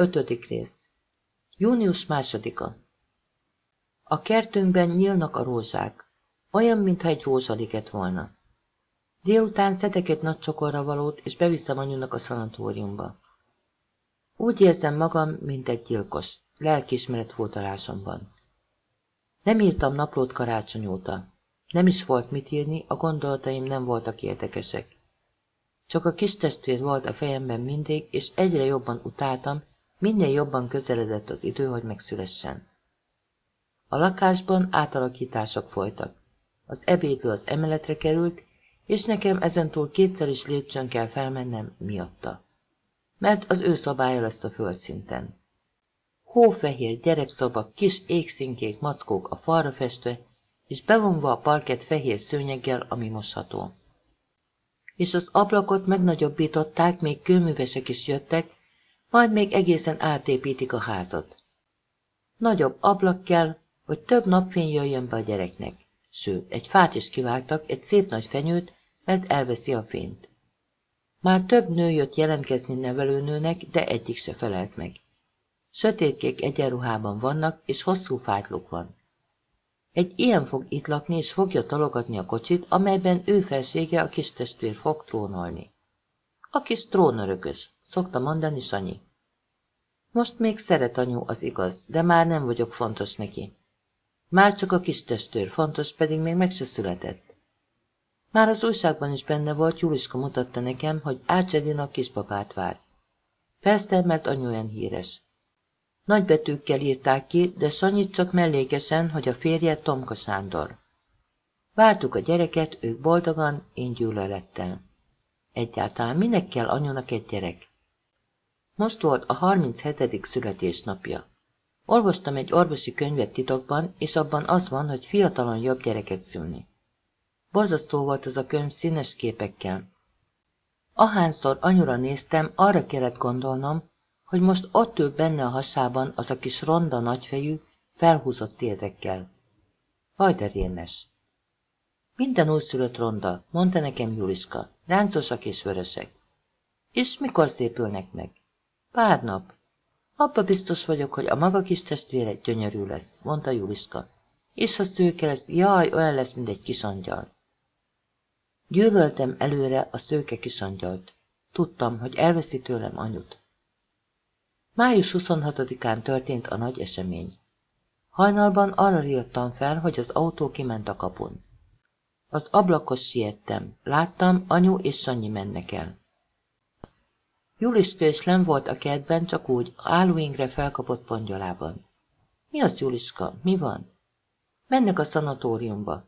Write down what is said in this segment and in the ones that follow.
Ötödik rész. Június másodika. A kertünkben nyílnak a rózsák, olyan, mintha egy rózsaliget volna. Délután szedek egy nagy csokorra valót, és beviszem anyunak a szanatóriumba. Úgy érzem magam, mint egy gyilkos, lelkismeret fótalásomban. Nem írtam naplót karácsony óta. Nem is volt mit írni, a gondolataim nem voltak érdekesek. Csak a kis testvér volt a fejemben mindig, és egyre jobban utáltam, minél jobban közeledett az idő, hogy megszülessen. A lakásban átalakítások folytak. Az ebédlő az emeletre került, és nekem ezentúl kétszer is lépcsőn kell felmennem miatta. Mert az ő szabálya lesz a földszinten. Hófehér gyerekszoba, kis égszínkék mackók a falra festve, és bevonva a parket fehér szőnyeggel, ami mosható. És az ablakot megnagyobbították, még kőművesek is jöttek, majd még egészen átépítik a házat. Nagyobb ablak kell, hogy több napfény jöjjön be a gyereknek. Sőt, egy fát is kivágtak, egy szép nagy fenyőt, mert elveszi a fényt. Már több nő jött jelentkezni nevelőnőnek, de egyik se felelt meg. Sötétkék egyenruhában vannak, és hosszú fájtluk van. Egy ilyen fog itt lakni, és fogja talogatni a kocsit, amelyben ő felsége a kis testvér fog trónolni. A kis trónörökös, szokta mondani Sanyi. Most még szeret anyu, az igaz, de már nem vagyok fontos neki. Már csak a kis testőr fontos, pedig még meg se született. Már az újságban is benne volt, Juliska mutatta nekem, hogy Ácsedin a kispapát vár. Persze, mert anyu olyan híres. Nagybetűkkel írták ki, de Sanyit csak mellékesen, hogy a férje Tomka Sándor. Vártuk a gyereket, ők boldogan, én gyűlölettel. Egyáltalán minek kell anyunak egy gyerek? Most volt a 37. születésnapja. Olvastam egy orvosi könyvet titokban, és abban az van, hogy fiatalon jobb gyereket szülni. Borzasztó volt az a könyv színes képekkel. Ahányszor anyura néztem, arra kellett gondolnom, hogy most ott ül benne a hasában az a kis ronda nagyfejű, felhúzott térdekkel. Vajder rémes. Minden újszülött ronda, mondta nekem Juliska, ráncosak és vörösek. És mikor szépülnek meg? Pár nap. Abba biztos vagyok, hogy a maga kis testvére gyönyörű lesz, mondta Juliska. És ha szőke lesz, jaj, olyan lesz, mint egy kis angyal. Gyűlöltem előre a szőke kisangyalt. Tudtam, hogy elveszi tőlem anyut. Május 26-án történt a nagy esemény. Hajnalban arra jöttem fel, hogy az autó kiment a kapun. Az ablakos siettem. Láttam, anyu és Sanyi mennek el. Juliska és Lem volt a kertben, csak úgy, állóingre felkapott pongyolában. Mi az, Juliska? Mi van? Mennek a szanatóriumba.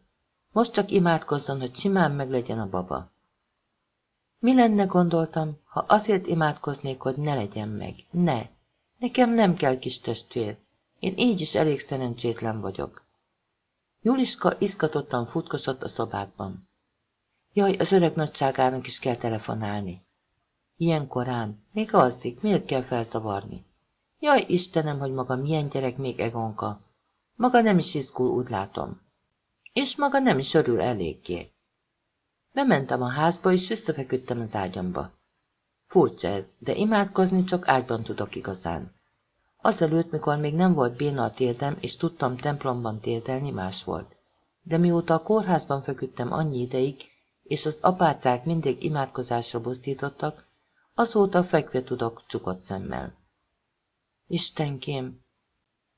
Most csak imádkozzon, hogy simán meglegyen a baba. Mi lenne, gondoltam, ha azért imádkoznék, hogy ne legyen meg? Ne! Nekem nem kell kis testvér. Én így is elég szerencsétlen vagyok. Juliska izgatottan futkosott a szobákban. Jaj, az öreg nagyságának is kell telefonálni. Ilyen korán, még alszik, miért kell felzavarni? Jaj, Istenem, hogy maga milyen gyerek még Egonka. Maga nem is izgul, úgy látom. És maga nem is örül eléggé. Bementem a házba, és visszafeküdtem az ágyamba. Furcsa ez, de imádkozni csak ágyban tudok igazán. Azelőtt, mikor még nem volt béna a térdem, és tudtam templomban térdelni, más volt. De mióta a kórházban feküdtem annyi ideig, és az apácák mindig imádkozásra buzdítottak, azóta fekve tudok csukott szemmel. Istenkém!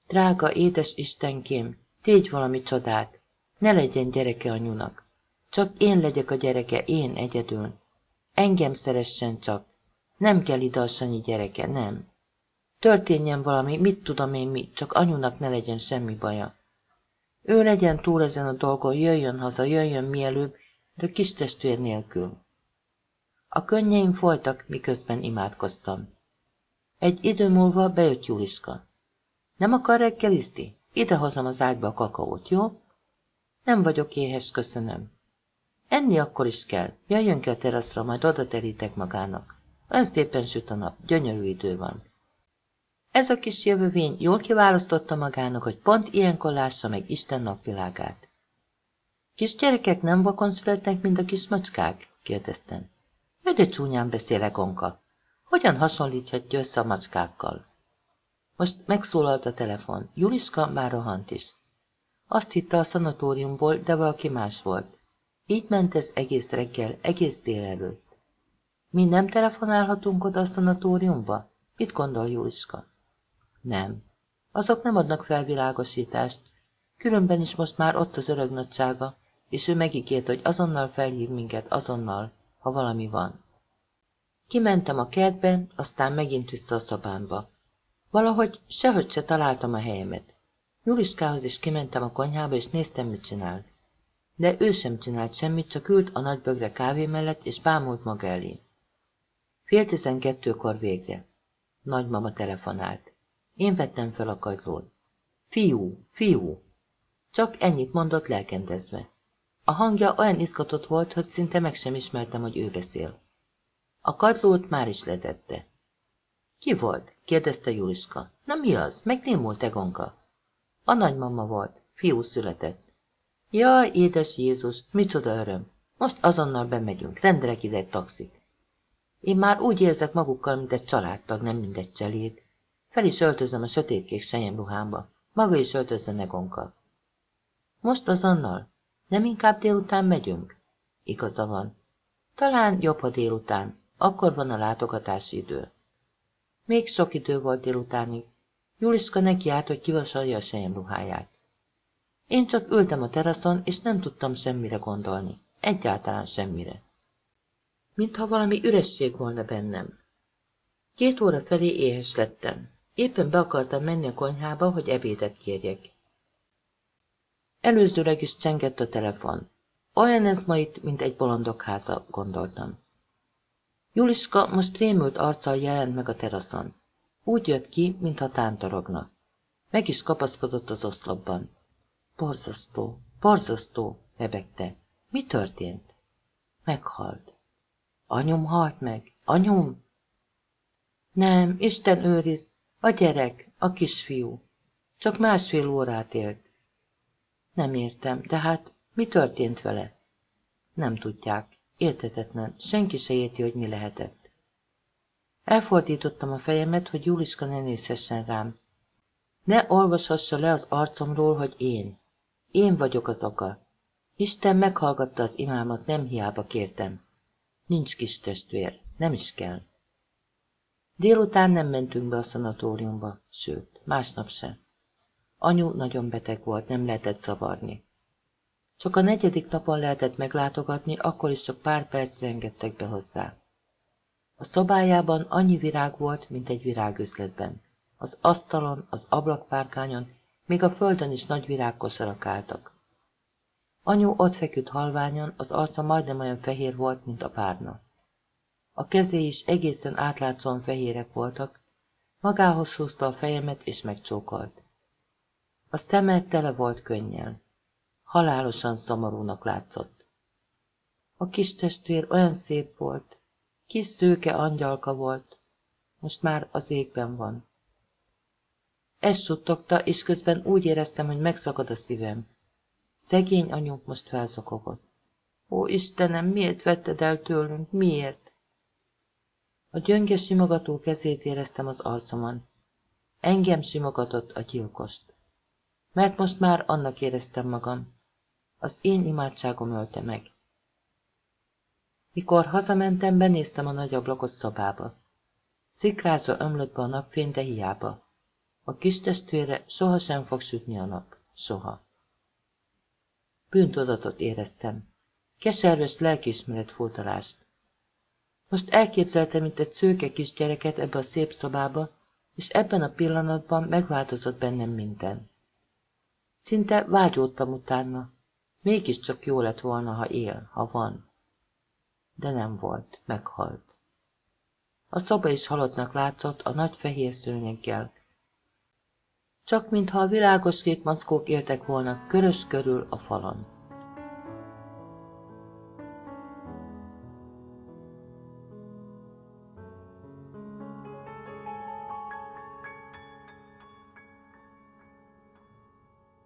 Drága, édes Istenkém! Tégy valami csodát! Ne legyen gyereke anyunak! Csak én legyek a gyereke, én egyedül. Engem szeressen csak. Nem kell ide a Sanyi gyereke, nem. Történjen valami, mit tudom én mit, csak anyunak ne legyen semmi baja. Ő legyen túl ezen a dolgon, jöjjön haza, jöjjön mielőbb, de kis testvér nélkül. A könnyeim folytak, miközben imádkoztam. Egy idő múlva bejött Juliska. Nem akar reggelizni? Idehozom az ágyba a kakaót, jó? Nem vagyok éhes, köszönöm. Enni akkor is kell. Jöjjön ki a teraszra, majd oda terítek magának. Olyan szépen süt a nap, gyönyörű idő van. Ez a kis jövővény jól kiválasztotta magának, hogy pont ilyenkor lássa meg Isten napvilágát. Kisgyerekek nem vakon születnek, mint a kis macskák? kérdeztem. de csúnyán beszélek, onka. Hogyan hasonlíthatja össze a macskákkal? Most megszólalt a telefon. Juliska már rohant is. Azt hitte a szanatóriumból, de valaki más volt. Így ment ez egész reggel, egész délelőtt. Mi nem telefonálhatunk oda a szanatóriumba? Mit gondol Juliska? Nem. Azok nem adnak felvilágosítást. Különben is most már ott az öreg nagysága, és ő megígért, hogy azonnal felhív minket, azonnal, ha valami van. Kimentem a kertbe, aztán megint vissza a szobámba. Valahogy sehogy se találtam a helyemet. Juliskához is kimentem a konyhába, és néztem, mit csinál. De ő sem csinált semmit, csak ült a nagy bögre kávé mellett, és bámult maga elé. Fél tizenkettőkor végre. Nagymama telefonált. Én vettem fel a kagylót. Fiú, fiú! Csak ennyit mondott lelkendezve. A hangja olyan izgatott volt, hogy szinte meg sem ismertem, hogy ő beszél. A kagylót már is letette. Ki volt? kérdezte Juliska. Na mi az? Megnémult Egonka. A nagymama volt. Fiú született. Jaj, édes Jézus, micsoda öröm. Most azonnal bemegyünk, rendelek ide egy taxit. Én már úgy érzek magukkal, mint egy családtag, nem mint egy cseléd. Fel is öltözöm a sötétkék ruhámba. Maga is öltözze Negonka. Most azonnal? Nem inkább délután megyünk? Igaza van. Talán jobb, ha délután. Akkor van a látogatási idő. Még sok idő volt délutánig. Juliska nekiállt, hogy kivasalja a ruháját. Én csak ültem a teraszon, és nem tudtam semmire gondolni. Egyáltalán semmire. Mintha valami üresség volna bennem. Két óra felé éhes lettem. Éppen be akartam menni a konyhába, hogy ebédet kérjek. Előzőleg is csengett a telefon. Olyan ez ma itt, mint egy bolondok háza, gondoltam. Juliska most rémült arccal jelent meg a teraszon. Úgy jött ki, mintha tántorogna. Meg is kapaszkodott az oszlopban. Borzasztó, borzasztó, hebegte. Mi történt? Meghalt. Anyum halt meg, anyum? Nem, Isten őriz, a gyerek, a kisfiú. Csak másfél órát élt. Nem értem, de hát mi történt vele? Nem tudják. Értetetlen, senki se érti, hogy mi lehetett. Elfordítottam a fejemet, hogy Juliska ne nézhessen rám. Ne olvashassa le az arcomról, hogy én. Én vagyok az oka. Isten meghallgatta az imámat, nem hiába kértem. Nincs kis testvér, nem is kell. Délután nem mentünk be a szanatóriumba, sőt, másnap se. Anyu nagyon beteg volt, nem lehetett zavarni. Csak a negyedik napon lehetett meglátogatni, akkor is csak pár percre engedtek be hozzá. A szobájában annyi virág volt, mint egy virágüzletben. Az asztalon, az ablakpárkányon, még a földön is nagy virágkosarak álltak. Anyu ott feküdt halványon, az arca majdnem olyan fehér volt, mint a párna. A kezé is egészen átlátszóan fehérek voltak, magához húzta a fejemet és megcsókolt. A szeme tele volt könnyel halálosan szomorúnak látszott. A kis testvér olyan szép volt, kis szőke angyalka volt, most már az égben van. Ez suttogta, és közben úgy éreztem, hogy megszakad a szívem. Szegény anyunk most felszokogott. Ó, Istenem, miért vetted el tőlünk, miért? A gyönge simogató kezét éreztem az arcomon. Engem simogatott a gyilkost. Mert most már annak éreztem magam. Az én imádságom ölte meg. Mikor hazamentem, benéztem a nagy ablakos szobába. Szikrázva ömlött be a napfény, de hiába. A kis testvére sohasem fog sütni a nap. Soha. Bűntudatot éreztem. Keserves lelkiismeret furdalást. Most elképzeltem, mint egy szőke kisgyereket ebbe a szép szobába, és ebben a pillanatban megváltozott bennem minden. Szinte vágyódtam utána, Mégiscsak jó lett volna, ha él, ha van. De nem volt, meghalt. A szoba is halottnak látszott a nagy fehér szőnyeggel. Csak mintha a világos kék mackók éltek volna körös körül a falon.